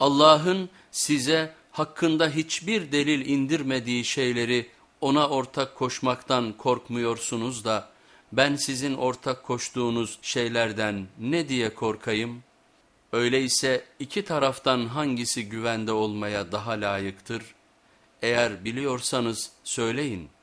Allah'ın size hakkında hiçbir delil indirmediği şeyleri ona ortak koşmaktan korkmuyorsunuz da ben sizin ortak koştuğunuz şeylerden ne diye korkayım? Öyleyse iki taraftan hangisi güvende olmaya daha layıktır? Eğer biliyorsanız söyleyin.''